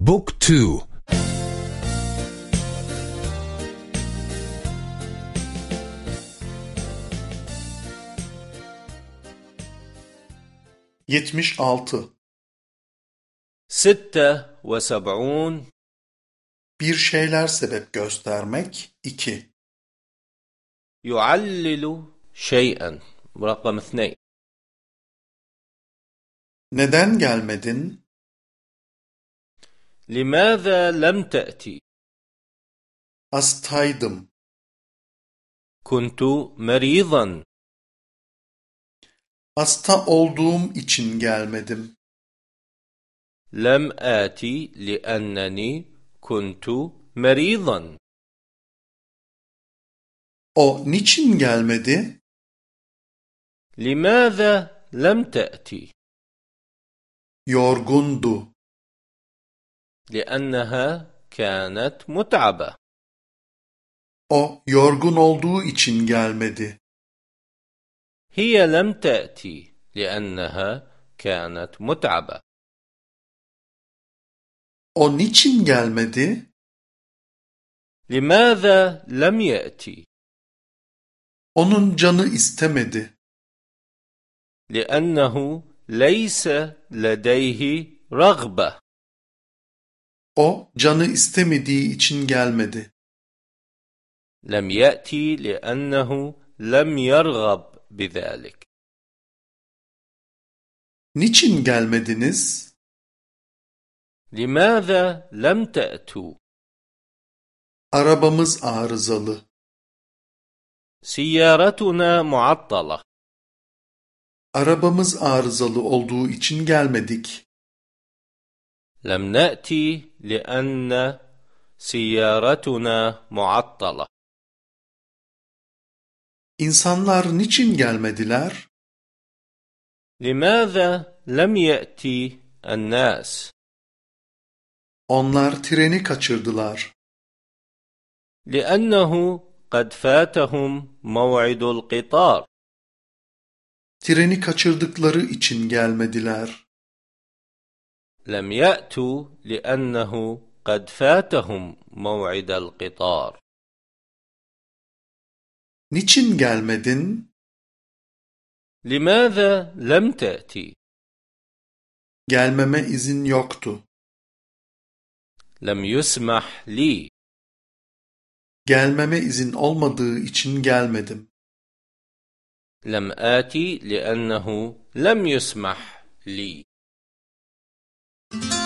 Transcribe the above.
Book 2 76 Sitte ve seb'un Bir şeyler sebep göstermek 2 Yuallilu şey'en. Rakam 2 Neden gelmedin? لماذا لم تأتي؟ Hastaydım. كنت مريضا Hasta olduğum için gelmedim. لم آتي لأنني كنت مريضا O niçin gelmedi? لماذا لم تأتي؟ Yorgundu. لأنها كانت متعبة O yorgun olduğu için gelmedi. هي لم تأتي لأنها كانت متعبة O niçin gelmedi? لماذا لم يأتي؟ Onun canı istemedi. لأنه ليس لديه رغبة O canı istemediği için gelmedi. لم يأتي لأنه لم يرغب بذلك Niçin gelmediniz? لماذا لم تأتوا؟ Arabamız arızalı. سيارتنا معطلة Arabamız arızalı olduğu için gelmedik. لم نأتي لأن سيارتنا معطلة İnsanlar niçin gelmediler? لماذا لم يأتي الناس؟ Onlar treni kaçırdılar. لأنه قد فاتهم موعد القطار Treni kaçırdıkları için gelmediler. لم يأتوا لأنه قد فاتهم موعد القطار Niçin gelmedin? لماذا لم تأتي؟ Gelmeme izin yoktu. لم يسمح لي Gelmeme izin olmadığı için gelmedim. لم آتي لأنه لم يسمح لي Thank you.